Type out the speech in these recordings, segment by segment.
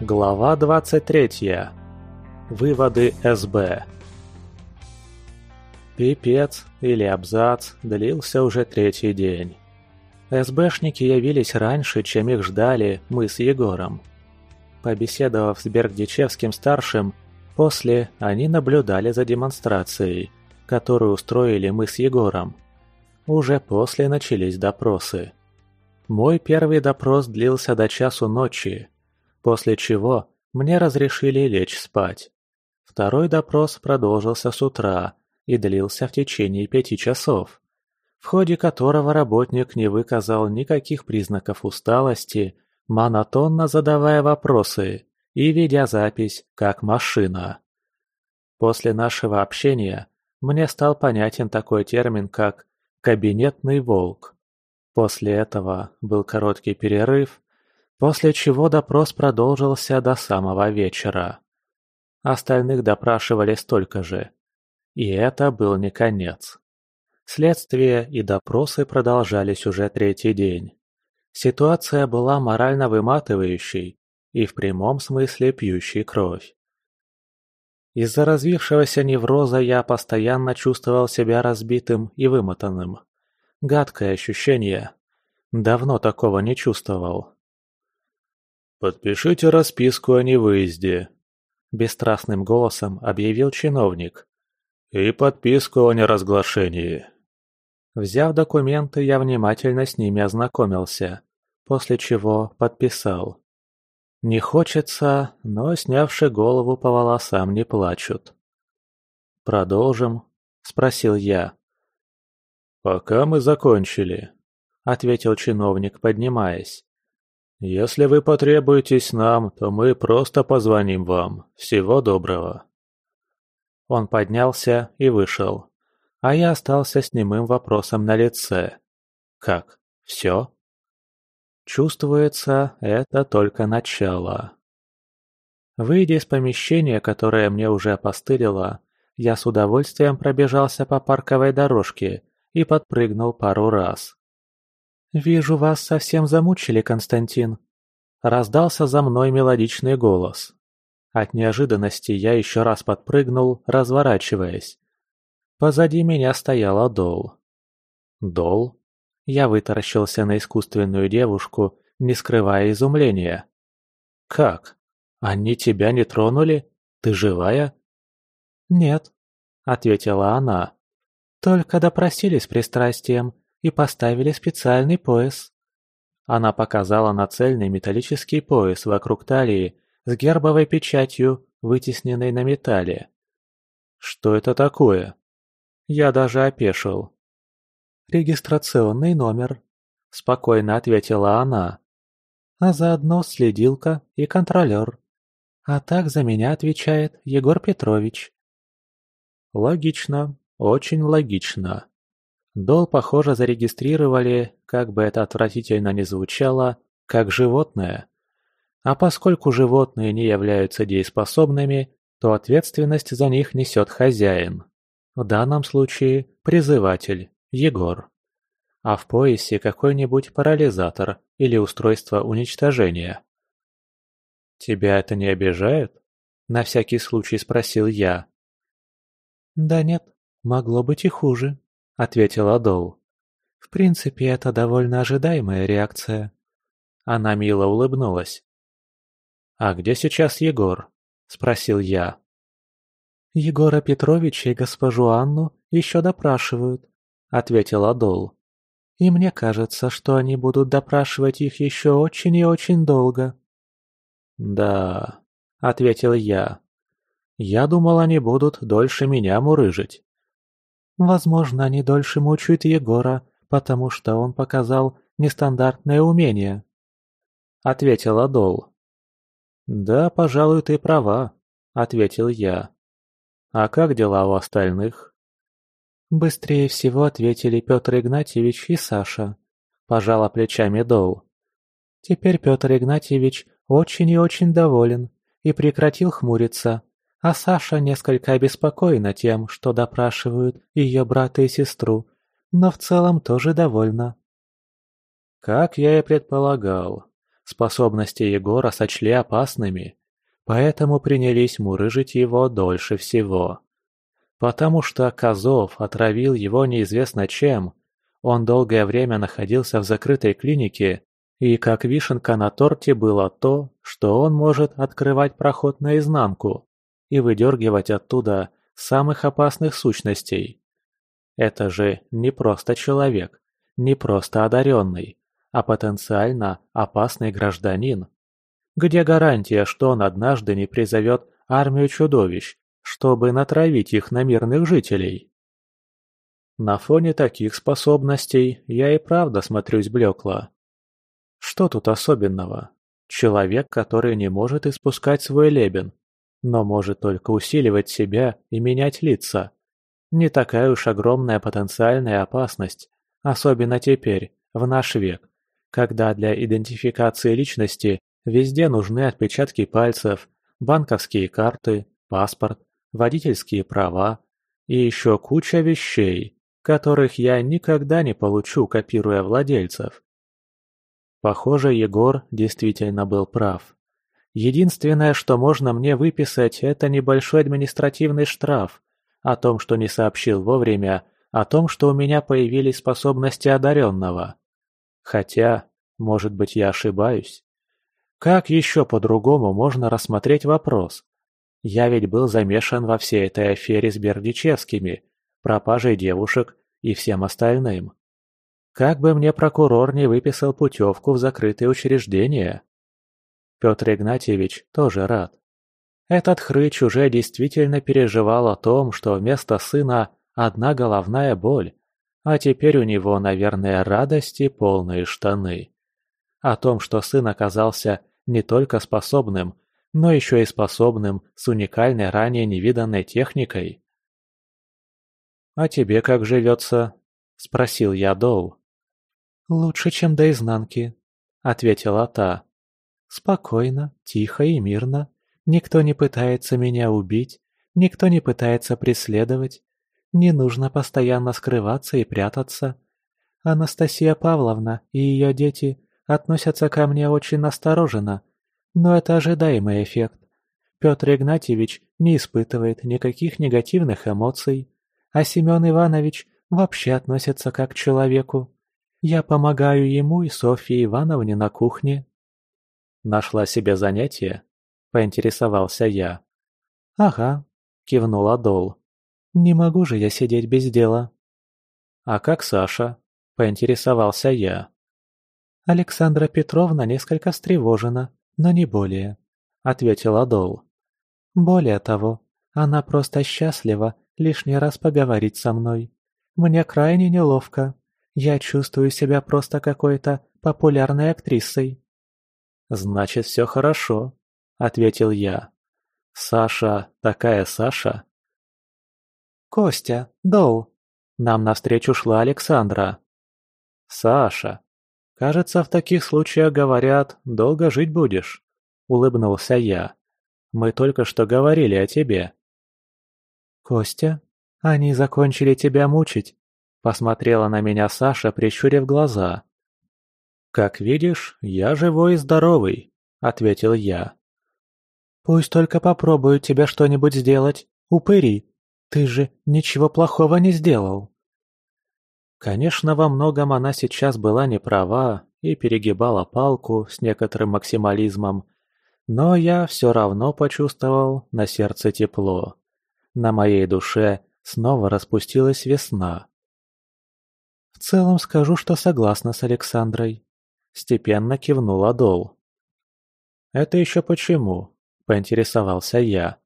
Глава 23. Выводы СБ. Пипец или абзац длился уже третий день. СБшники явились раньше, чем их ждали мы с Егором. Побеседовав с Бергдичевским-старшим, после они наблюдали за демонстрацией, которую устроили мы с Егором. Уже после начались допросы. Мой первый допрос длился до часу ночи, после чего мне разрешили лечь спать. Второй допрос продолжился с утра и длился в течение пяти часов, в ходе которого работник не выказал никаких признаков усталости, монотонно задавая вопросы и ведя запись как машина. После нашего общения мне стал понятен такой термин, как «кабинетный волк». После этого был короткий перерыв, После чего допрос продолжился до самого вечера. Остальных допрашивали столько же. И это был не конец. Следствие и допросы продолжались уже третий день. Ситуация была морально выматывающей и в прямом смысле пьющей кровь. Из-за развившегося невроза я постоянно чувствовал себя разбитым и вымотанным. Гадкое ощущение. Давно такого не чувствовал. Подпишите расписку о невыезде, — бесстрастным голосом объявил чиновник, — и подписку о неразглашении. Взяв документы, я внимательно с ними ознакомился, после чего подписал. Не хочется, но снявши голову по волосам не плачут. «Продолжим?» — спросил я. «Пока мы закончили», — ответил чиновник, поднимаясь. Если вы потребуетесь нам, то мы просто позвоним вам. Всего доброго». Он поднялся и вышел, а я остался с немым вопросом на лице. «Как? Все?» Чувствуется, это только начало. Выйдя из помещения, которое мне уже опостылило, я с удовольствием пробежался по парковой дорожке и подпрыгнул пару раз. Вижу вас совсем замучили, Константин. Раздался за мной мелодичный голос. От неожиданности я еще раз подпрыгнул, разворачиваясь. Позади меня стояла Дол. Дол? Я вытаращился на искусственную девушку, не скрывая изумления. «Как? Они тебя не тронули? Ты живая?» «Нет», — ответила она. «Только допросили с пристрастием, и поставили специальный пояс. Она показала на цельный металлический пояс вокруг талии с гербовой печатью, вытесненной на металле. «Что это такое?» Я даже опешил. «Регистрационный номер», — спокойно ответила она. «А заодно следилка и контролер. А так за меня отвечает Егор Петрович». «Логично, очень логично», Дол, похоже, зарегистрировали как бы это отвратительно ни звучало, как животное. А поскольку животные не являются дееспособными, то ответственность за них несет хозяин. В данном случае призыватель Егор. А в поясе какой-нибудь парализатор или устройство уничтожения. «Тебя это не обижает?» – на всякий случай спросил я. «Да нет, могло быть и хуже», ответила Доу. «В принципе, это довольно ожидаемая реакция». Она мило улыбнулась. «А где сейчас Егор?» – спросил я. «Егора Петровича и госпожу Анну еще допрашивают», – ответила Дол. «И мне кажется, что они будут допрашивать их еще очень и очень долго». «Да», – ответил я. «Я думал, они будут дольше меня мурыжить». Возможно, они дольше мучают Егора, потому что он показал нестандартное умение», — ответила Дол. «Да, пожалуй, ты права», — ответил я. «А как дела у остальных?» Быстрее всего ответили Петр Игнатьевич и Саша. Пожала плечами Дол. Теперь Петр Игнатьевич очень и очень доволен и прекратил хмуриться а Саша несколько обеспокоена тем, что допрашивают ее брата и сестру, но в целом тоже довольна. Как я и предполагал, способности Егора сочли опасными, поэтому принялись мурыжить его дольше всего. Потому что Козов отравил его неизвестно чем, он долгое время находился в закрытой клинике, и как вишенка на торте было то, что он может открывать проход наизнанку и выдергивать оттуда самых опасных сущностей. Это же не просто человек, не просто одаренный, а потенциально опасный гражданин. Где гарантия, что он однажды не призовет армию чудовищ, чтобы натравить их на мирных жителей? На фоне таких способностей я и правда смотрюсь блекло. Что тут особенного? Человек, который не может испускать свой лебен, но может только усиливать себя и менять лица. Не такая уж огромная потенциальная опасность, особенно теперь, в наш век, когда для идентификации личности везде нужны отпечатки пальцев, банковские карты, паспорт, водительские права и еще куча вещей, которых я никогда не получу, копируя владельцев. Похоже, Егор действительно был прав. Единственное, что можно мне выписать, это небольшой административный штраф о том, что не сообщил вовремя, о том, что у меня появились способности одаренного. Хотя, может быть, я ошибаюсь. Как еще по-другому можно рассмотреть вопрос? Я ведь был замешан во всей этой афере с Бердичевскими, пропажей девушек и всем остальным. Как бы мне прокурор не выписал путевку в закрытые учреждения? Петр Игнатьевич тоже рад. Этот хрыч уже действительно переживал о том, что вместо сына одна головная боль, а теперь у него, наверное, радости полные штаны. О том, что сын оказался не только способным, но еще и способным с уникальной ранее невиданной техникой. «А тебе как живется?» – спросил я Доу. «Лучше, чем до изнанки», – ответила та. Спокойно, тихо и мирно. Никто не пытается меня убить, никто не пытается преследовать. Не нужно постоянно скрываться и прятаться. Анастасия Павловна и ее дети относятся ко мне очень настороженно, но это ожидаемый эффект. Петр Игнатьевич не испытывает никаких негативных эмоций, а Семен Иванович вообще относится как к человеку. Я помогаю ему и Софье Ивановне на кухне, нашла себе занятие?» — поинтересовался я. «Ага», — кивнула Дол. «Не могу же я сидеть без дела». «А как Саша?» — поинтересовался я. «Александра Петровна несколько встревожена, но не более», — ответила Дол. «Более того, она просто счастлива лишний раз поговорить со мной. Мне крайне неловко. Я чувствую себя просто какой-то популярной актрисой». Значит, все хорошо, — ответил я. Саша такая Саша. Костя, Доу. Нам навстречу шла Александра. Саша. Кажется, в таких случаях говорят, долго жить будешь, — улыбнулся я. Мы только что говорили о тебе. Костя, они закончили тебя мучить, — посмотрела на меня Саша, прищурив глаза. Как видишь, я живой и здоровый, — ответил я. «Пусть только попробую тебе что-нибудь сделать, упыри! Ты же ничего плохого не сделал!» Конечно, во многом она сейчас была не права и перегибала палку с некоторым максимализмом, но я все равно почувствовал на сердце тепло. На моей душе снова распустилась весна. В целом скажу, что согласна с Александрой. Степенно кивнула Дол. «Это еще почему?» – поинтересовался я.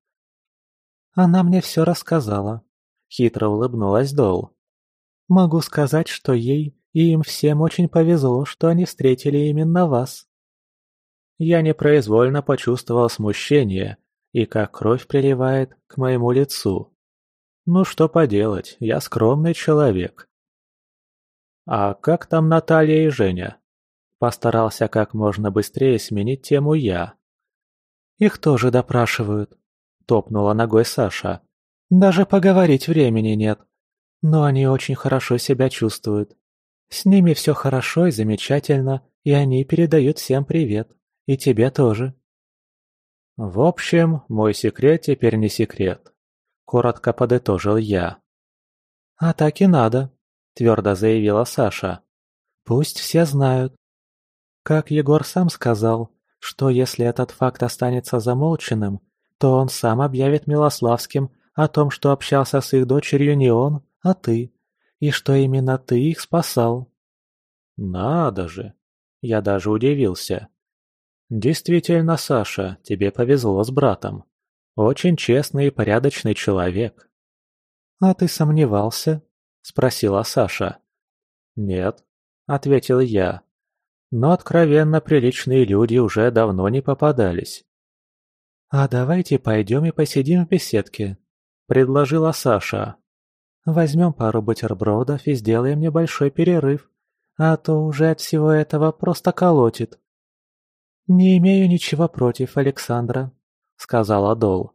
«Она мне все рассказала», – хитро улыбнулась Дол. «Могу сказать, что ей и им всем очень повезло, что они встретили именно вас». Я непроизвольно почувствовал смущение и как кровь приливает к моему лицу. Ну что поделать, я скромный человек. «А как там Наталья и Женя?» Постарался как можно быстрее сменить тему я. «Их тоже допрашивают», — топнула ногой Саша. «Даже поговорить времени нет. Но они очень хорошо себя чувствуют. С ними все хорошо и замечательно, и они передают всем привет. И тебе тоже». «В общем, мой секрет теперь не секрет», — коротко подытожил я. «А так и надо», — твердо заявила Саша. «Пусть все знают, как Егор сам сказал, что если этот факт останется замолченным, то он сам объявит Милославским о том, что общался с их дочерью не он, а ты, и что именно ты их спасал. Надо же! Я даже удивился. Действительно, Саша, тебе повезло с братом. Очень честный и порядочный человек. А ты сомневался? Спросила Саша. Нет, ответил я, но откровенно приличные люди уже давно не попадались. «А давайте пойдем и посидим в беседке», — предложила Саша. «Возьмем пару бутербродов и сделаем небольшой перерыв, а то уже от всего этого просто колотит». «Не имею ничего против Александра», — сказала Дол.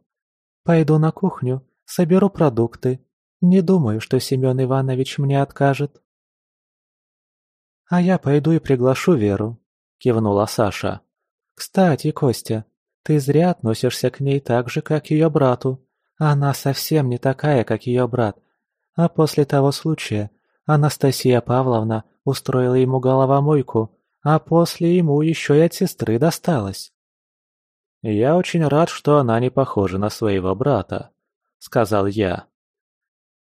«Пойду на кухню, соберу продукты. Не думаю, что Семен Иванович мне откажет» а я пойду и приглашу Веру», — кивнула Саша. «Кстати, Костя, ты зря относишься к ней так же, как ее брату. Она совсем не такая, как ее брат. А после того случая Анастасия Павловна устроила ему головомойку, а после ему еще и от сестры досталось». «Я очень рад, что она не похожа на своего брата», — сказал я.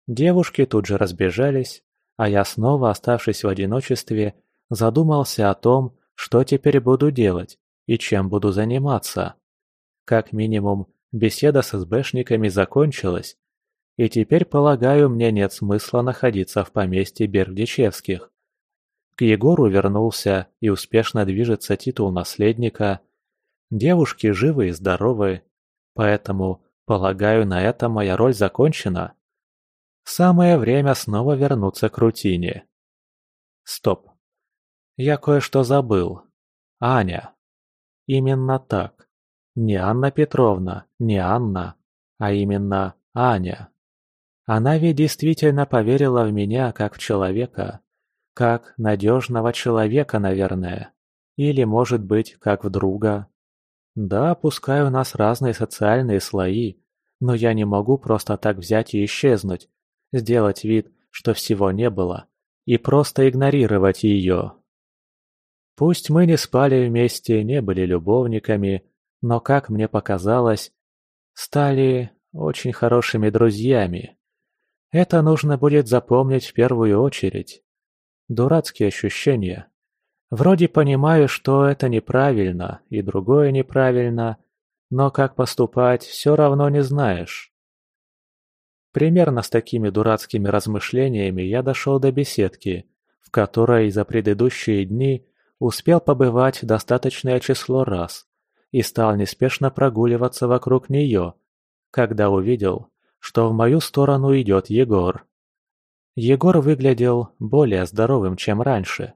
Девушки тут же разбежались, а я снова, оставшись в одиночестве, задумался о том, что теперь буду делать и чем буду заниматься. Как минимум, беседа с СБшниками закончилась, и теперь, полагаю, мне нет смысла находиться в поместье Бердичевских. К Егору вернулся и успешно движется титул наследника. Девушки живы и здоровы, поэтому, полагаю, на этом моя роль закончена. Самое время снова вернуться к рутине. Стоп. Я кое-что забыл. Аня. Именно так. Не Анна Петровна, не Анна, а именно Аня. Она ведь действительно поверила в меня как в человека, как надежного человека, наверное, или, может быть, как в друга. Да, пускай у нас разные социальные слои, но я не могу просто так взять и исчезнуть, сделать вид, что всего не было, и просто игнорировать ее. Пусть мы не спали вместе, не были любовниками, но, как мне показалось, стали очень хорошими друзьями. Это нужно будет запомнить в первую очередь. Дурацкие ощущения. Вроде понимаю, что это неправильно и другое неправильно, но как поступать, все равно не знаешь. Примерно с такими дурацкими размышлениями я дошел до беседки, в которой за предыдущие дни успел побывать достаточное число раз и стал неспешно прогуливаться вокруг нее, когда увидел, что в мою сторону идет Егор. Егор выглядел более здоровым, чем раньше.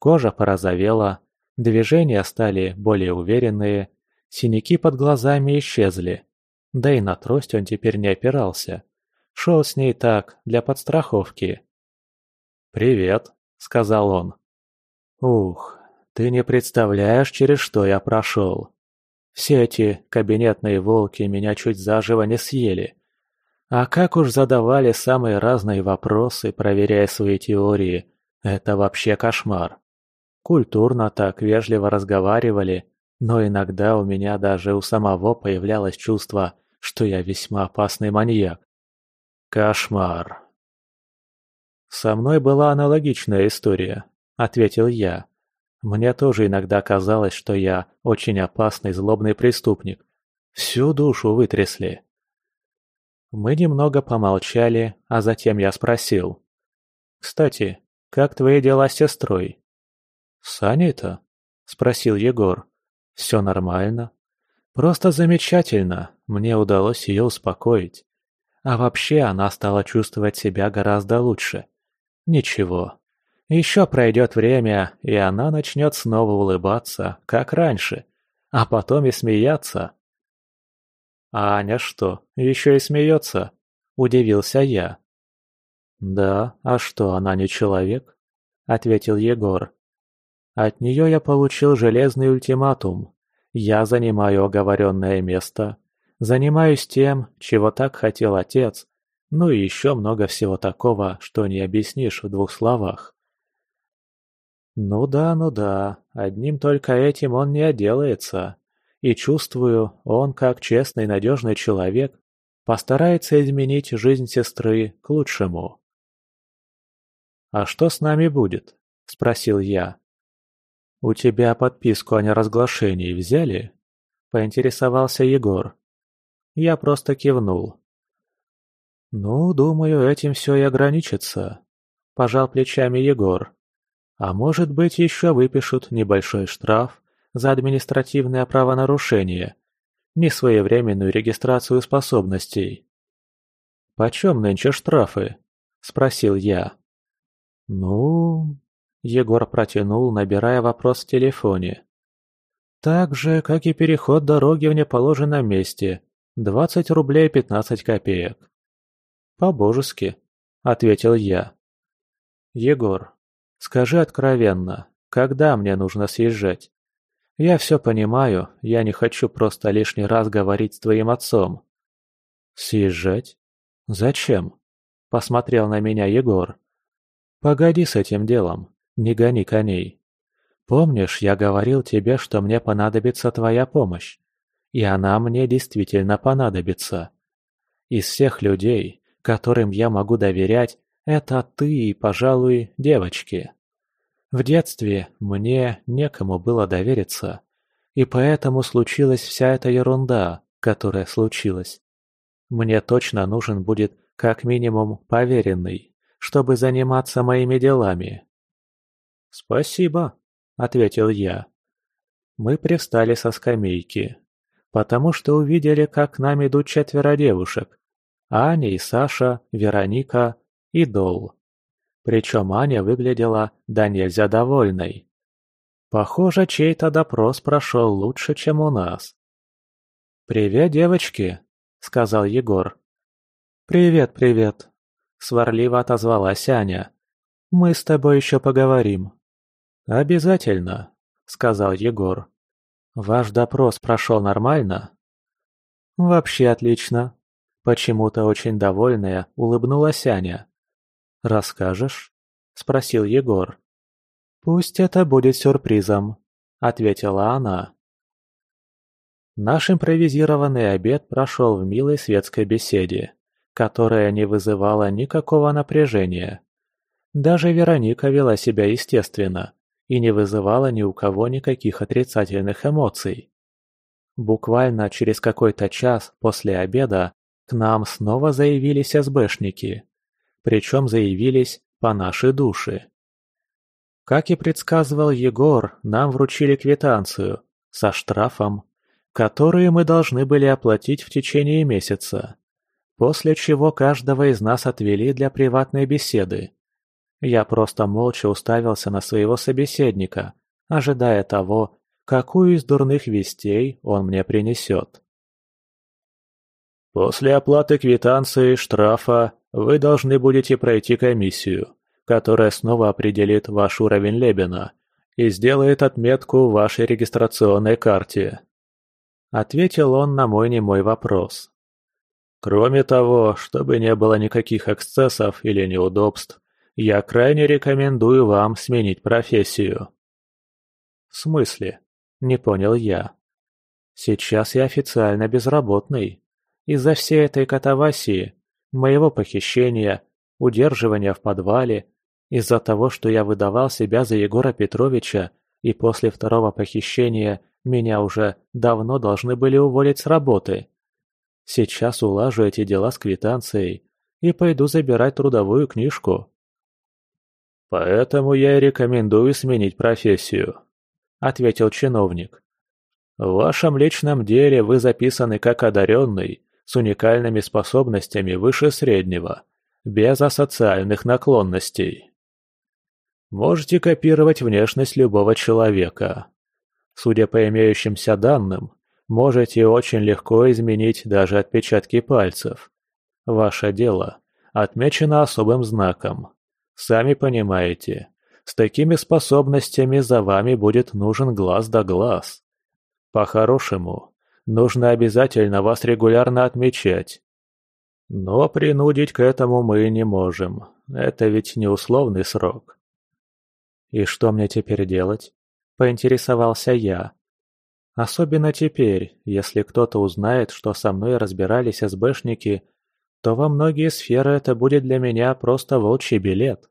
Кожа порозовела, движения стали более уверенные, синяки под глазами исчезли, да и на трость он теперь не опирался – «Шо с ней так, для подстраховки?» «Привет», — сказал он. «Ух, ты не представляешь, через что я прошел. Все эти кабинетные волки меня чуть заживо не съели. А как уж задавали самые разные вопросы, проверяя свои теории, это вообще кошмар. Культурно так вежливо разговаривали, но иногда у меня даже у самого появлялось чувство, что я весьма опасный маньяк кошмар. Со мной была аналогичная история, ответил я. Мне тоже иногда казалось, что я очень опасный злобный преступник. Всю душу вытрясли. Мы немного помолчали, а затем я спросил. «Кстати, как твои дела с сестрой?» «С Аней-то?» – спросил Егор. «Все нормально. Просто замечательно. Мне удалось ее успокоить. А вообще она стала чувствовать себя гораздо лучше. Ничего. Еще пройдет время, и она начнет снова улыбаться, как раньше, а потом и смеяться. «А Аня что, еще и смеется?» – удивился я. «Да, а что, она не человек?» – ответил Егор. «От нее я получил железный ультиматум. Я занимаю оговоренное место, Занимаюсь тем, чего так хотел отец, ну и еще много всего такого, что не объяснишь в двух словах. Ну да, ну да, одним только этим он не отделается. И чувствую, он, как честный и надежный человек, постарается изменить жизнь сестры к лучшему. «А что с нами будет?» – спросил я. «У тебя подписку о неразглашении взяли?» – поинтересовался Егор. Я просто кивнул. «Ну, думаю, этим все и ограничится», – пожал плечами Егор. «А может быть, еще выпишут небольшой штраф за административное правонарушение, несвоевременную регистрацию способностей». «Почем нынче штрафы?» – спросил я. «Ну...» – Егор протянул, набирая вопрос в телефоне. «Так же, как и переход дороги в неположенном месте», двадцать рублей пятнадцать копеек. По-божески, ответил я. Егор, скажи откровенно, когда мне нужно съезжать? Я все понимаю, я не хочу просто лишний раз говорить с твоим отцом. Съезжать? Зачем? Посмотрел на меня Егор. Погоди с этим делом, не гони коней. Помнишь, я говорил тебе, что мне понадобится твоя помощь? и она мне действительно понадобится. Из всех людей, которым я могу доверять, это ты и, пожалуй, девочки. В детстве мне некому было довериться, и поэтому случилась вся эта ерунда, которая случилась. Мне точно нужен будет как минимум поверенный, чтобы заниматься моими делами. «Спасибо», — ответил я. Мы привстали со скамейки потому что увидели, как к нам идут четверо девушек. Аня и Саша, Вероника и Дол. Причем Аня выглядела да нельзя довольной. Похоже, чей-то допрос прошел лучше, чем у нас. «Привет, девочки», — сказал Егор. «Привет, привет», — сварливо отозвалась Аня. «Мы с тобой еще поговорим». «Обязательно», — сказал Егор. Ваш допрос прошел нормально?» «Вообще отлично», — почему-то очень довольная улыбнулась Аня. «Расскажешь?» — спросил Егор. «Пусть это будет сюрпризом», — ответила она. Наш импровизированный обед прошел в милой светской беседе, которая не вызывала никакого напряжения. Даже Вероника вела себя естественно, и не вызывало ни у кого никаких отрицательных эмоций. Буквально через какой-то час после обеда к нам снова заявились СБшники. Причем заявились по нашей душе. Как и предсказывал Егор, нам вручили квитанцию со штрафом, которые мы должны были оплатить в течение месяца, после чего каждого из нас отвели для приватной беседы, я просто молча уставился на своего собеседника, ожидая того, какую из дурных вестей он мне принесет. «После оплаты квитанции, штрафа, вы должны будете пройти комиссию, которая снова определит ваш уровень Лебена и сделает отметку в вашей регистрационной карте», — ответил он на мой немой вопрос. Кроме того, чтобы не было никаких эксцессов или неудобств, я крайне рекомендую вам сменить профессию». «В смысле?» – не понял я. «Сейчас я официально безработный. Из-за всей этой катавасии, моего похищения, удерживания в подвале, из-за того, что я выдавал себя за Егора Петровича, и после второго похищения меня уже давно должны были уволить с работы. Сейчас улажу эти дела с квитанцией и пойду забирать трудовую книжку». Поэтому я и рекомендую сменить профессию», — ответил чиновник. «В вашем личном деле вы записаны как одаренный, с уникальными способностями выше среднего, без асоциальных наклонностей. Можете копировать внешность любого человека. Судя по имеющимся данным, можете очень легко изменить даже отпечатки пальцев. Ваше дело отмечено особым знаком Сами понимаете, с такими способностями за вами будет нужен глаз да глаз. По-хорошему, нужно обязательно вас регулярно отмечать. Но принудить к этому мы не можем. Это ведь не условный срок. И что мне теперь делать? Поинтересовался я. Особенно теперь, если кто-то узнает, что со мной разбирались СБшники то во многие сферы это будет для меня просто волчий билет.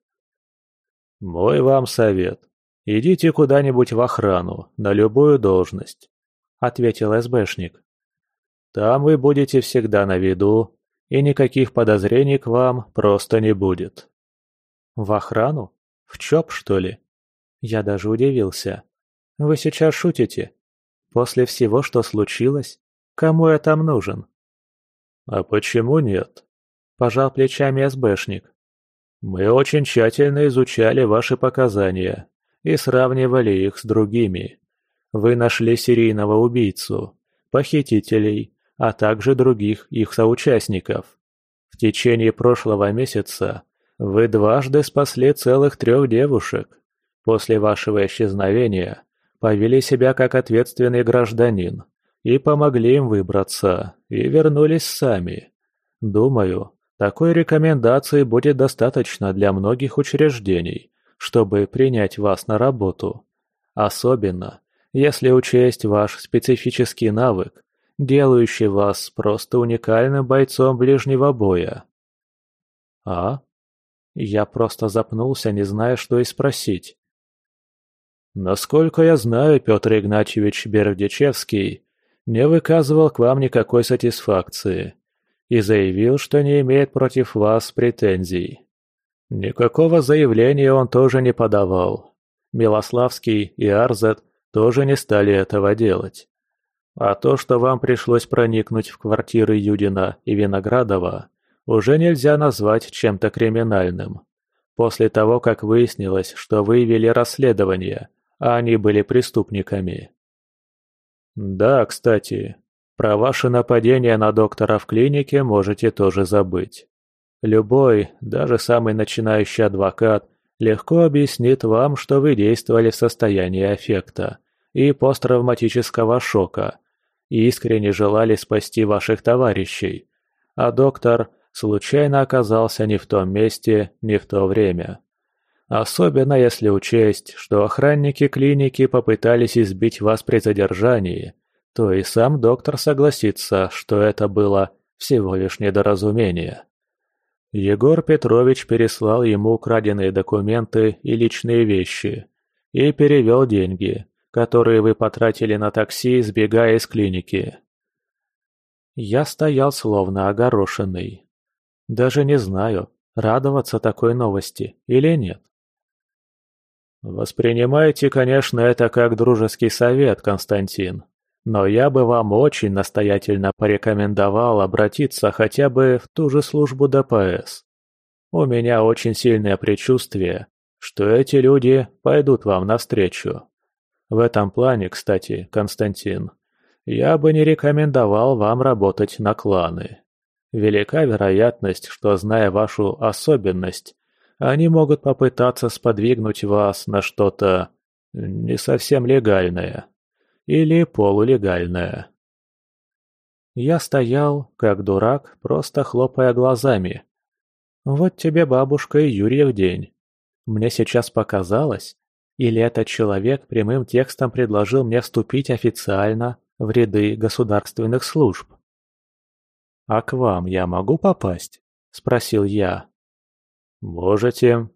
Мой вам совет. Идите куда-нибудь в охрану, на любую должность, ответил СБшник. Там вы будете всегда на виду, и никаких подозрений к вам просто не будет. В охрану? В ЧОП, что ли? Я даже удивился. Вы сейчас шутите. После всего, что случилось, кому я там нужен? а почему нет? Пожал плечами сбэшник мы очень тщательно изучали ваши показания и сравнивали их с другими. Вы нашли серийного убийцу похитителей а также других их соучастников. В течение прошлого месяца вы дважды спасли целых трех девушек. После вашего исчезновения повели себя как ответственный гражданин и помогли им выбраться, и вернулись сами. Думаю, такой рекомендации будет достаточно для многих учреждений, чтобы принять вас на работу. Особенно, если учесть ваш специфический навык, делающий вас просто уникальным бойцом ближнего боя. А? Я просто запнулся, не зная, что и спросить. Насколько я знаю, Петр Игнатьевич Бердичевский не выказывал к вам никакой сатисфакции и заявил, что не имеет против вас претензий. Никакого заявления он тоже не подавал. Милославский и Арзет тоже не стали этого делать. А то, что вам пришлось проникнуть в квартиры Юдина и Виноградова, уже нельзя назвать чем-то криминальным. После того, как выяснилось, что выявили расследование, а они были преступниками, да, кстати, про ваше нападение на доктора в клинике можете тоже забыть. Любой, даже самый начинающий адвокат, легко объяснит вам, что вы действовали в состоянии аффекта и посттравматического шока и искренне желали спасти ваших товарищей, а доктор случайно оказался не в том месте, не в то время. Особенно если учесть, что охранники клиники попытались избить вас при задержании, то и сам доктор согласится, что это было всего лишь недоразумение. Егор Петрович переслал ему украденные документы и личные вещи и перевел деньги, которые вы потратили на такси, сбегая из клиники. Я стоял словно огорошенный. Даже не знаю, радоваться такой новости или нет. Воспринимаете, конечно, это как дружеский совет, Константин. Но я бы вам очень настоятельно порекомендовал обратиться хотя бы в ту же службу ДПС. У меня очень сильное предчувствие, что эти люди пойдут вам навстречу. В этом плане, кстати, Константин, я бы не рекомендовал вам работать на кланы. Велика вероятность, что, зная вашу особенность, они могут попытаться сподвигнуть вас на что-то не совсем легальное или полулегальное. Я стоял, как дурак, просто хлопая глазами. Вот тебе бабушка и Юрьев день. Мне сейчас показалось, или этот человек прямым текстом предложил мне вступить официально в ряды государственных служб. «А к вам я могу попасть?» – спросил я. Можете,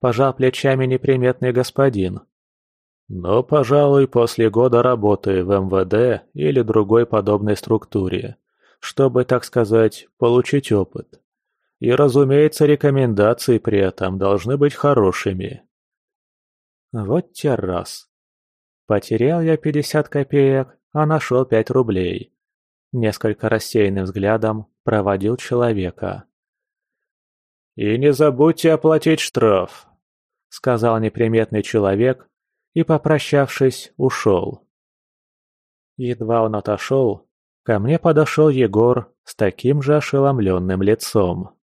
пожал плечами неприметный господин. Но, пожалуй, после года работы в МВД или другой подобной структуре, чтобы, так сказать, получить опыт. И, разумеется, рекомендации при этом должны быть хорошими. Вот те раз. Потерял я 50 копеек, а нашел 5 рублей. Несколько рассеянным взглядом проводил человека. «И не забудьте оплатить штраф», — сказал неприметный человек и, попрощавшись, ушел. Едва он отошел, ко мне подошел Егор с таким же ошеломленным лицом.